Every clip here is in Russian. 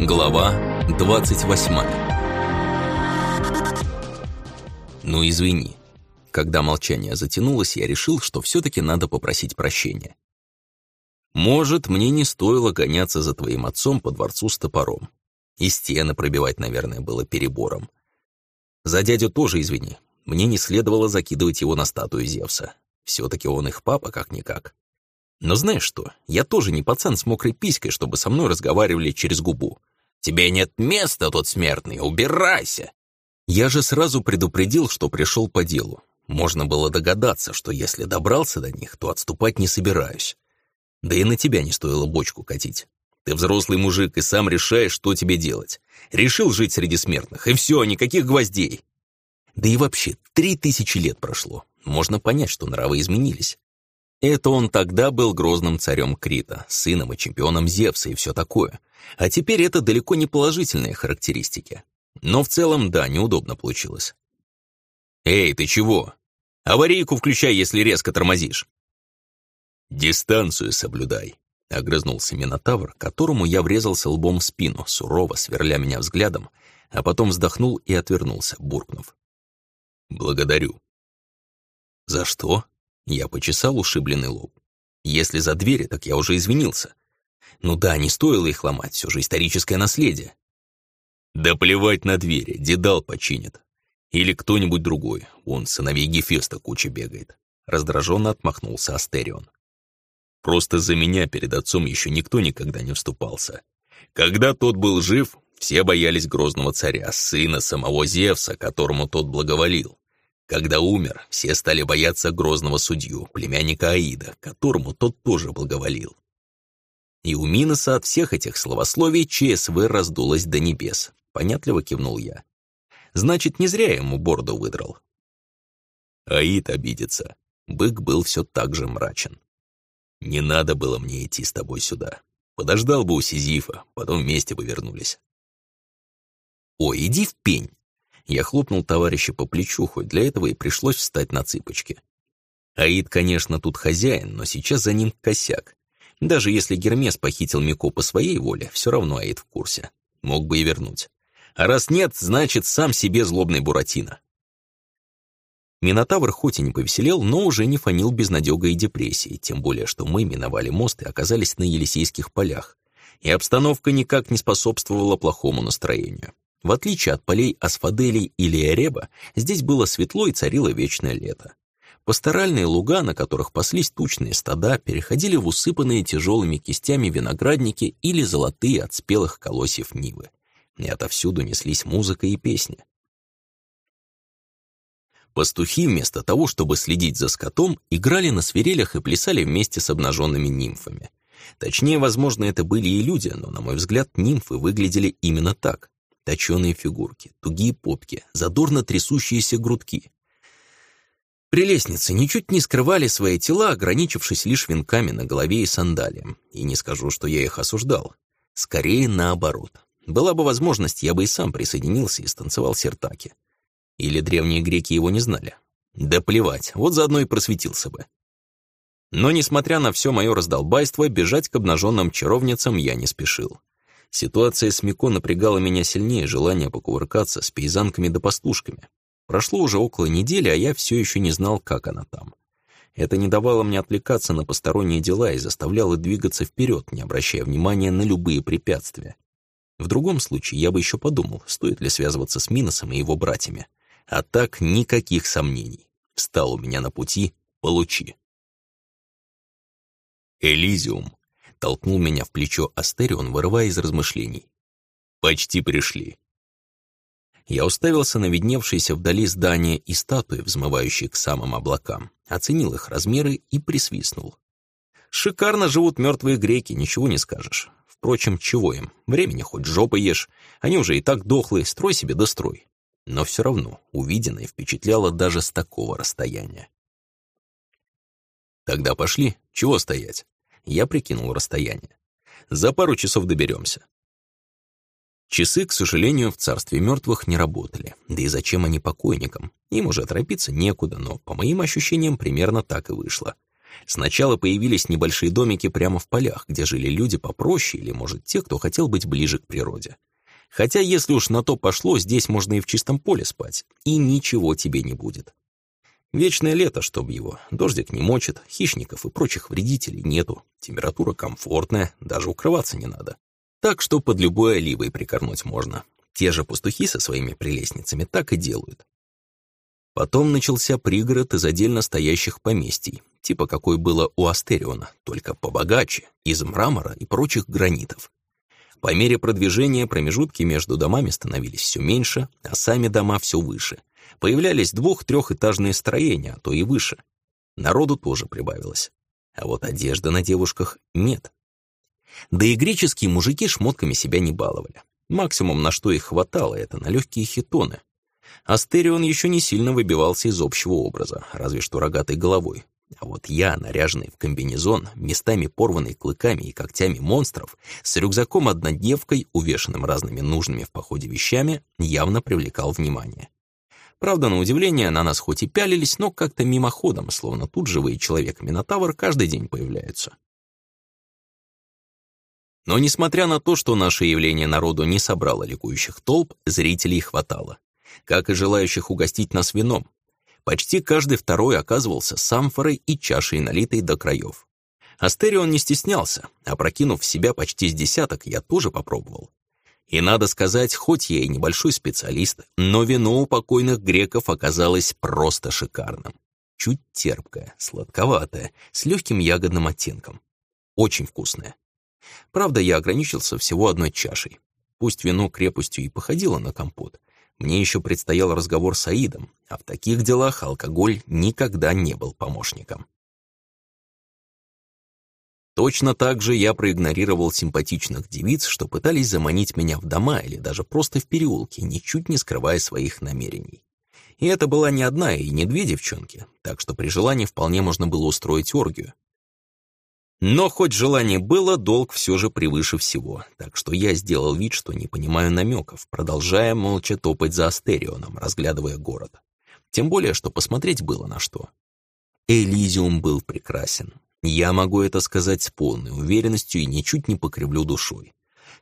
Глава 28 Ну извини. Когда молчание затянулось, я решил, что все-таки надо попросить прощения. Может, мне не стоило гоняться за твоим отцом по дворцу с топором. И стены пробивать, наверное, было перебором. За дядю тоже извини. Мне не следовало закидывать его на статую Зевса. Все-таки он их папа, как-никак. Но знаешь что, я тоже не пацан с мокрой писькой, чтобы со мной разговаривали через губу. «Тебе нет места тут, смертный, убирайся!» Я же сразу предупредил, что пришел по делу. Можно было догадаться, что если добрался до них, то отступать не собираюсь. Да и на тебя не стоило бочку катить. Ты взрослый мужик и сам решаешь, что тебе делать. Решил жить среди смертных, и все, никаких гвоздей. Да и вообще, три тысячи лет прошло. Можно понять, что нравы изменились. Это он тогда был грозным царем Крита, сыном и чемпионом Зевса и все такое. А теперь это далеко не положительные характеристики. Но в целом, да, неудобно получилось. «Эй, ты чего? Аварийку включай, если резко тормозишь». «Дистанцию соблюдай», — огрызнулся Минотавр, которому я врезался лбом в спину, сурово сверля меня взглядом, а потом вздохнул и отвернулся, буркнув. «Благодарю». «За что?» Я почесал ушибленный лоб. Если за двери, так я уже извинился. Ну да, не стоило их ломать, все же историческое наследие. Да плевать на двери, дедал починит. Или кто-нибудь другой, он сыновей Гефеста куча бегает. Раздраженно отмахнулся Астерион. Просто за меня перед отцом еще никто никогда не вступался. Когда тот был жив, все боялись грозного царя, сына самого Зевса, которому тот благоволил. Когда умер, все стали бояться грозного судью, племянника Аида, которому тот тоже благоволил. И у Миноса от всех этих словословий ЧСВ раздулось до небес. Понятливо кивнул я. Значит, не зря ему бороду выдрал. Аид обидится. Бык был все так же мрачен. Не надо было мне идти с тобой сюда. Подождал бы у Сизифа, потом вместе бы вернулись. Ой, иди в пень. Я хлопнул товарища по плечу, хоть для этого и пришлось встать на цыпочки. Аид, конечно, тут хозяин, но сейчас за ним косяк. Даже если Гермес похитил Мико по своей воле, все равно Аид в курсе. Мог бы и вернуть. А раз нет, значит, сам себе злобный Буратино. Минотавр хоть и не повеселел, но уже не фанил безнадёгой и депрессией, тем более, что мы миновали мост и оказались на Елисейских полях, и обстановка никак не способствовала плохому настроению. В отличие от полей асфаделей или эреба, здесь было светло и царило вечное лето. Пасторальные луга, на которых паслись тучные стада, переходили в усыпанные тяжелыми кистями виноградники или золотые от спелых колосьев нивы. И отовсюду неслись музыка и песни. Пастухи вместо того, чтобы следить за скотом, играли на свирелях и плясали вместе с обнаженными нимфами. Точнее, возможно, это были и люди, но, на мой взгляд, нимфы выглядели именно так точеные фигурки, тугие попки, задорно трясущиеся грудки. Прелестницы ничуть не скрывали свои тела, ограничившись лишь венками на голове и сандалиям. И не скажу, что я их осуждал. Скорее наоборот. Была бы возможность, я бы и сам присоединился и станцевал сертаки. Или древние греки его не знали. Да плевать, вот заодно и просветился бы. Но, несмотря на все мое раздолбайство, бежать к обнаженным чаровницам я не спешил. Ситуация с Мико напрягала меня сильнее желания покувыркаться с пейзанками да пастушками. Прошло уже около недели, а я все еще не знал, как она там. Это не давало мне отвлекаться на посторонние дела и заставляло двигаться вперед, не обращая внимания на любые препятствия. В другом случае я бы еще подумал, стоит ли связываться с Миносом и его братьями. А так никаких сомнений. Встал у меня на пути, получи. Элизиум Толкнул меня в плечо Астерион, вырывая из размышлений. «Почти пришли». Я уставился на видневшиеся вдали здания и статуи, взмывающие к самым облакам, оценил их размеры и присвистнул. «Шикарно живут мертвые греки, ничего не скажешь. Впрочем, чего им? Времени хоть жопы ешь. Они уже и так дохлые, строй себе да строй». Но все равно увиденное впечатляло даже с такого расстояния. «Тогда пошли. Чего стоять?» Я прикинул расстояние. За пару часов доберемся. Часы, к сожалению, в царстве мертвых не работали. Да и зачем они покойникам? Им уже торопиться некуда, но, по моим ощущениям, примерно так и вышло. Сначала появились небольшие домики прямо в полях, где жили люди попроще или, может, те, кто хотел быть ближе к природе. Хотя, если уж на то пошло, здесь можно и в чистом поле спать, и ничего тебе не будет. Вечное лето, чтоб его. Дождик не мочит, хищников и прочих вредителей нету. Температура комфортная, даже укрываться не надо. Так что под любой оливой прикорнуть можно. Те же пастухи со своими прелестницами так и делают. Потом начался пригород из отдельно стоящих поместий, типа какой было у Астериона, только побогаче, из мрамора и прочих гранитов. По мере продвижения промежутки между домами становились все меньше, а сами дома все выше. Появлялись двух-трехэтажные строения, а то и выше. Народу тоже прибавилось. А вот одежды на девушках нет. Да и греческие мужики шмотками себя не баловали. Максимум, на что их хватало, это на легкие хитоны. Астерион еще не сильно выбивался из общего образа, разве что рогатой головой. А вот я, наряженный в комбинезон, местами порванный клыками и когтями монстров, с рюкзаком-однодневкой, увешанным разными нужными в походе вещами, явно привлекал внимание. Правда, на удивление, на нас хоть и пялились, но как-то мимоходом, словно тут живые человек-минотавр каждый день появляются. Но несмотря на то, что наше явление народу не собрало ликующих толп, зрителей хватало. Как и желающих угостить нас вином. Почти каждый второй оказывался с амфорой и чашей, налитой до краев. Астерион не стеснялся, опрокинув в себя почти с десяток, я тоже попробовал. И надо сказать, хоть я и небольшой специалист, но вино у покойных греков оказалось просто шикарным. Чуть терпкое, сладковатое, с легким ягодным оттенком. Очень вкусное. Правда, я ограничился всего одной чашей. Пусть вино крепостью и походило на компот, мне еще предстоял разговор с Аидом, а в таких делах алкоголь никогда не был помощником. Точно так же я проигнорировал симпатичных девиц, что пытались заманить меня в дома или даже просто в переулки, ничуть не скрывая своих намерений. И это была не одна и не две девчонки, так что при желании вполне можно было устроить оргию. Но хоть желание было, долг все же превыше всего, так что я сделал вид, что не понимаю намеков, продолжая молча топать за Астерионом, разглядывая город. Тем более, что посмотреть было на что. Элизиум был прекрасен. Я могу это сказать с полной уверенностью и ничуть не покривлю душой.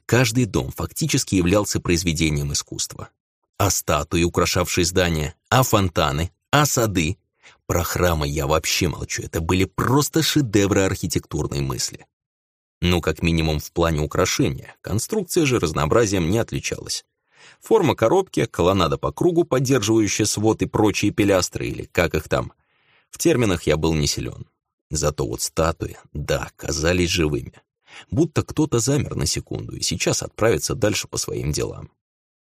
Каждый дом фактически являлся произведением искусства. А статуи, украшавшие здания, а фонтаны, а сады. Про храмы я вообще молчу, это были просто шедевры архитектурной мысли. Ну, как минимум в плане украшения, конструкция же разнообразием не отличалась. Форма коробки, колоннада по кругу, поддерживающая свод и прочие пилястры, или как их там. В терминах я был не силен. Зато вот статуи, да, казались живыми. Будто кто-то замер на секунду и сейчас отправится дальше по своим делам.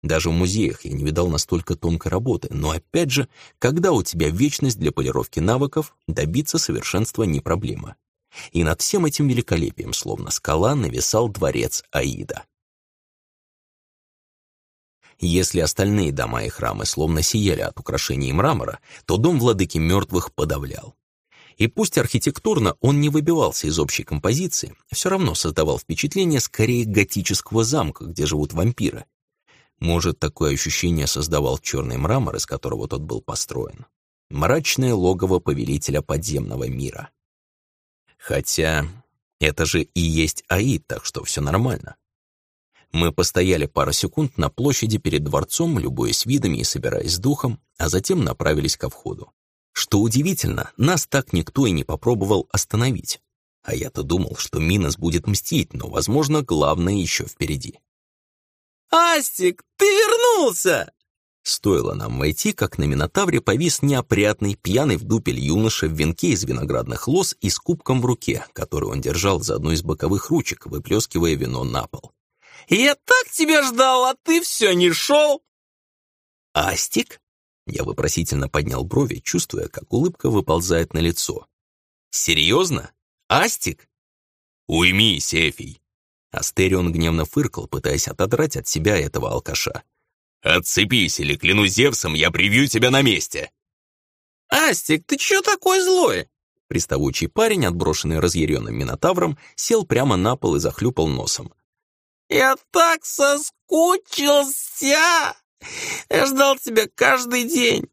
Даже в музеях я не видал настолько тонкой работы, но опять же, когда у тебя вечность для полировки навыков, добиться совершенства не проблема. И над всем этим великолепием, словно скала, нависал дворец Аида. Если остальные дома и храмы словно сияли от украшений мрамора, то дом владыки мертвых подавлял. И пусть архитектурно он не выбивался из общей композиции, все равно создавал впечатление скорее готического замка, где живут вампиры. Может, такое ощущение создавал черный мрамор, из которого тот был построен. Мрачное логово повелителя подземного мира. Хотя это же и есть Аид, так что все нормально. Мы постояли пару секунд на площади перед дворцом, любуясь видами и собираясь с духом, а затем направились ко входу. Что удивительно, нас так никто и не попробовал остановить. А я-то думал, что Минос будет мстить, но, возможно, главное еще впереди. «Астик, ты вернулся!» Стоило нам войти, как на Минотавре повис неопрятный, пьяный в дупель юноша в венке из виноградных лоз и с кубком в руке, который он держал за одну из боковых ручек, выплескивая вино на пол. «Я так тебя ждал, а ты все не шел!» «Астик?» Я вопросительно поднял брови, чувствуя, как улыбка выползает на лицо. «Серьезно? Астик?» «Уймись, Эфий!» Астерион гневно фыркал, пытаясь отодрать от себя этого алкаша. «Отцепись, или, клянусь Зевсом, я прибью тебя на месте!» «Астик, ты чё такой злой?» Приставучий парень, отброшенный разъяренным минотавром, сел прямо на пол и захлюпал носом. «Я так соскучился!» Я ждал тебя каждый день.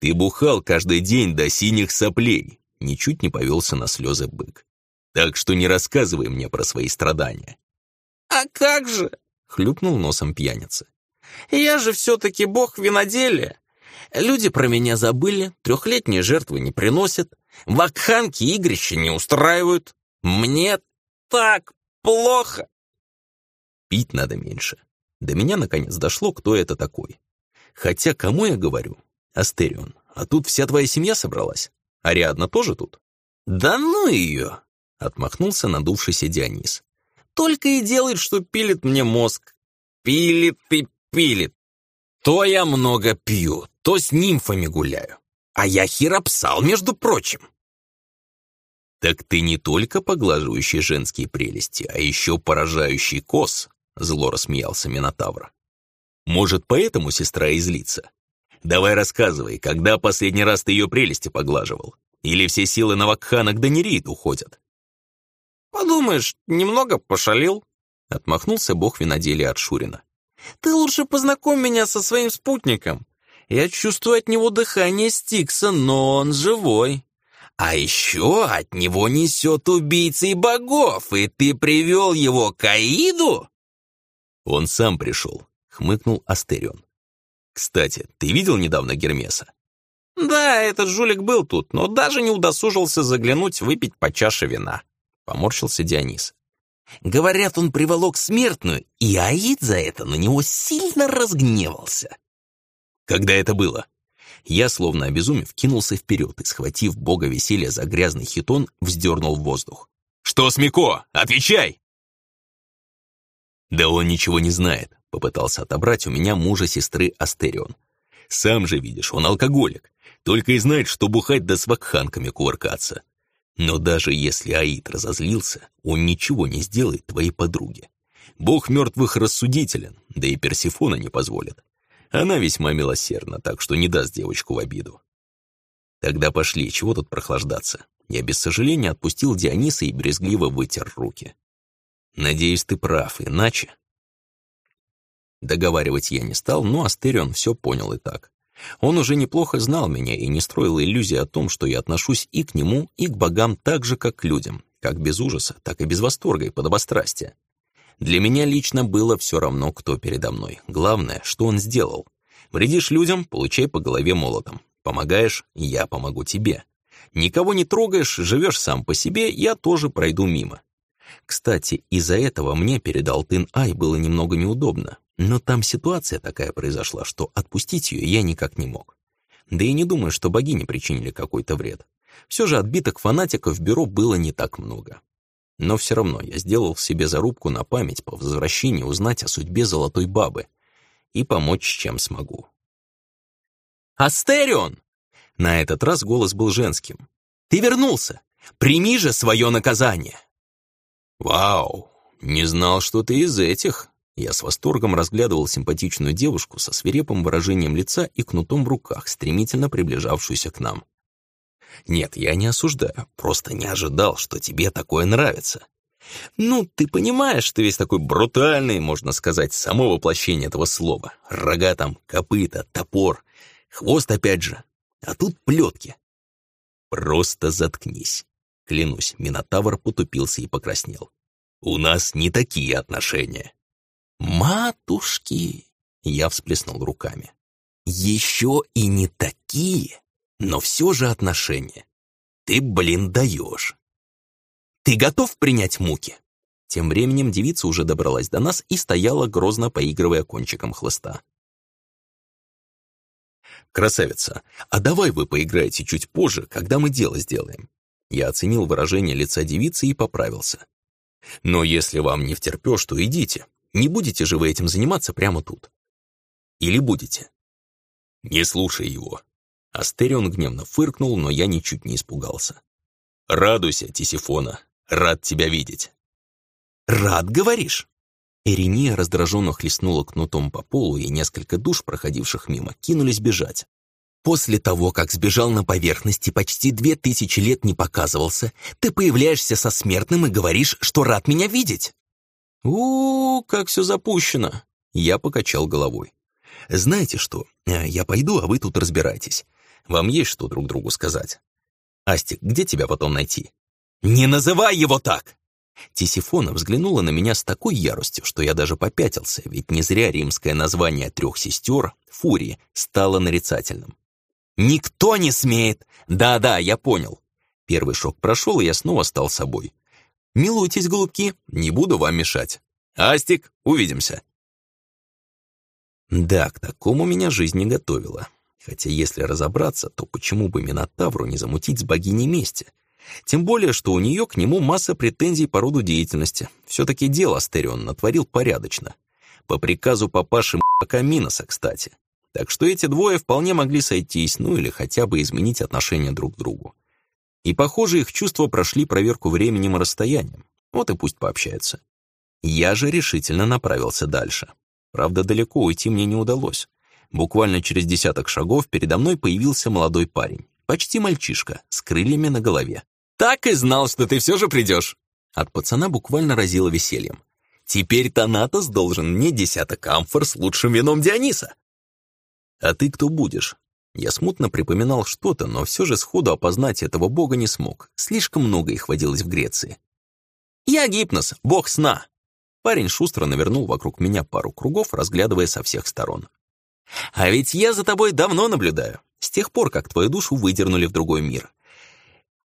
Ты бухал каждый день до синих соплей. ничуть не повелся на слезы бык. «Так что не рассказывай мне про свои страдания». «А как же?» — хлюпнул носом пьяница. «Я же все-таки бог виноделия. Люди про меня забыли, трехлетние жертвы не приносят, вакханки игрища не устраивают. Мне так плохо!» Пить надо меньше. До меня наконец дошло, кто это такой. Хотя кому я говорю? Астерион. А тут вся твоя семья собралась? Ариадна тоже тут? Да ну ее! Отмахнулся надувшийся Дионис. Только и делает, что пилит мне мозг. Пилит и пилит. То я много пью, то с нимфами гуляю. А я хиропсал, между прочим. Так ты не только поглаживающий женские прелести, а еще поражающий кос, зло рассмеялся Минотавр. Может, поэтому сестра и злится? Давай рассказывай, когда последний раз ты ее прелести поглаживал? Или все силы на Вакхана к Данириит уходят? Подумаешь, немного пошалил. Отмахнулся бог виноделия от Шурина. Ты лучше познакомь меня со своим спутником. Я чувствую от него дыхание Стикса, но он живой. А еще от него несет убийцей богов, и ты привел его к Аиду? Он сам пришел, хмыкнул Астерион. Кстати, ты видел недавно Гермеса? Да, этот жулик был тут, но даже не удосужился заглянуть выпить по чаше вина. Поморщился Дионис. Говорят, он приволок смертную, и Аид за это на него сильно разгневался. Когда это было? Я, словно обезумев, кинулся вперед и, схватив бога веселья за грязный хитон, вздернул в воздух. «Что, Смико? Отвечай!» «Да он ничего не знает попытался отобрать у меня мужа сестры Астерион. «Сам же видишь, он алкоголик, только и знает, что бухать да с вакханками кувыркаться. Но даже если Аид разозлился, он ничего не сделает твоей подруге. Бог мертвых рассудителен, да и Персифона не позволит. Она весьма милосердна, так что не даст девочку в обиду. Тогда пошли, чего тут прохлаждаться? Я без сожаления отпустил Диониса и брезгливо вытер руки. Надеюсь, ты прав, иначе... Договаривать я не стал, но Астерион все понял и так. Он уже неплохо знал меня и не строил иллюзий о том, что я отношусь и к нему, и к богам так же, как к людям, как без ужаса, так и без восторга и подобострастия. Для меня лично было все равно, кто передо мной. Главное, что он сделал. Вредишь людям — получай по голове молотом. Помогаешь — я помогу тебе. Никого не трогаешь, живешь сам по себе, я тоже пройду мимо. Кстати, из-за этого мне перед Алтын-Ай было немного неудобно. Но там ситуация такая произошла, что отпустить ее я никак не мог. Да и не думаю, что богини причинили какой-то вред. Все же отбиток фанатиков в бюро было не так много. Но все равно я сделал себе зарубку на память по возвращении узнать о судьбе золотой бабы и помочь, чем смогу. «Астерион!» На этот раз голос был женским. «Ты вернулся! Прими же свое наказание!» «Вау! Не знал, что ты из этих!» Я с восторгом разглядывал симпатичную девушку со свирепым выражением лица и кнутом в руках, стремительно приближавшуюся к нам. Нет, я не осуждаю, просто не ожидал, что тебе такое нравится. Ну, ты понимаешь, что весь такой брутальный, можно сказать, само воплощение этого слова. Рога там, копыта, топор, хвост опять же. А тут плетки. Просто заткнись. Клянусь, Минотавр потупился и покраснел. У нас не такие отношения. «Матушки!» — я всплеснул руками. «Еще и не такие, но все же отношения. Ты, блин, даешь. Ты готов принять муки?» Тем временем девица уже добралась до нас и стояла, грозно поигрывая кончиком хлыста. «Красавица, а давай вы поиграете чуть позже, когда мы дело сделаем». Я оценил выражение лица девицы и поправился. «Но если вам не втерпешь, то идите. Не будете же вы этим заниматься прямо тут? Или будете? Не слушай его. Астерион гневно фыркнул, но я ничуть не испугался. Радуйся, Тисифона, рад тебя видеть. Рад, говоришь? Ириния раздраженно хлестнула кнутом по полу, и несколько душ, проходивших мимо, кинулись бежать. После того, как сбежал на поверхности, почти две тысячи лет не показывался, ты появляешься со смертным и говоришь, что рад меня видеть у, как все запущено!» Я покачал головой. «Знаете что, э, я пойду, а вы тут разбирайтесь. Вам есть что друг другу сказать?» Астик, где тебя потом найти? Не называй его так! Тисифона взглянула на меня с такой яростью, что я даже попятился, ведь не зря римское название трех сестер, Фурии, стало нарицательным. «Никто не смеет!» «Да-да, я понял». Первый шок прошел, и я снова стал собой. «Милуйтесь, голубки, не буду вам мешать. Астик, увидимся». Да, к такому меня жизнь не готовила. Хотя если разобраться, то почему бы Минотавру не замутить с богиней мести? Тем более, что у нее к нему масса претензий по роду деятельности. Все-таки дело Астерион натворил порядочно. По приказу папаши Каминоса, кстати. Так что эти двое вполне могли сойтись, ну или хотя бы изменить отношение друг к другу. И, похоже, их чувства прошли проверку временем и расстоянием. Вот и пусть пообщаются. Я же решительно направился дальше. Правда, далеко уйти мне не удалось. Буквально через десяток шагов передо мной появился молодой парень. Почти мальчишка, с крыльями на голове. «Так и знал, что ты все же придешь!» От пацана буквально разило весельем. «Теперь Танатос должен мне десяток амфор с лучшим вином Диониса!» «А ты кто будешь?» Я смутно припоминал что-то, но все же сходу опознать этого бога не смог. Слишком много их водилось в Греции. «Я Гипнос, бог сна!» Парень шустро навернул вокруг меня пару кругов, разглядывая со всех сторон. «А ведь я за тобой давно наблюдаю, с тех пор, как твою душу выдернули в другой мир.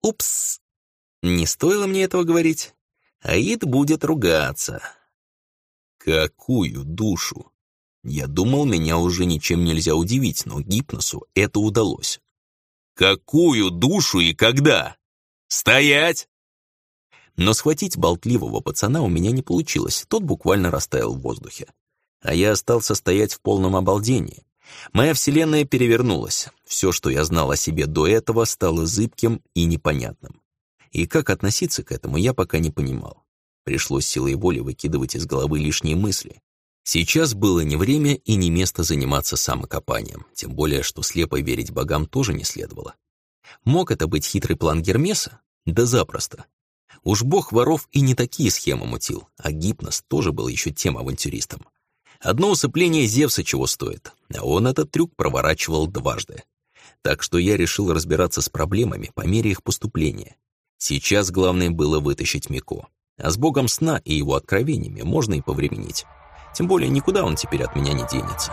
Упс, не стоило мне этого говорить. Аид будет ругаться». «Какую душу?» Я думал, меня уже ничем нельзя удивить, но Гипносу это удалось. «Какую душу и когда? Стоять!» Но схватить болтливого пацана у меня не получилось, тот буквально растаял в воздухе. А я остался стоять в полном обалдении. Моя вселенная перевернулась. Все, что я знал о себе до этого, стало зыбким и непонятным. И как относиться к этому, я пока не понимал. Пришлось силой воли выкидывать из головы лишние мысли. Сейчас было не время и не место заниматься самокопанием, тем более, что слепо верить богам тоже не следовало. Мог это быть хитрый план Гермеса? Да запросто. Уж бог воров и не такие схемы мутил, а Гипнос тоже был еще тем авантюристом. Одно усыпление Зевса чего стоит, а он этот трюк проворачивал дважды. Так что я решил разбираться с проблемами по мере их поступления. Сейчас главное было вытащить Мико, а с богом сна и его откровениями можно и повременить. Тем более никуда он теперь от меня не денется.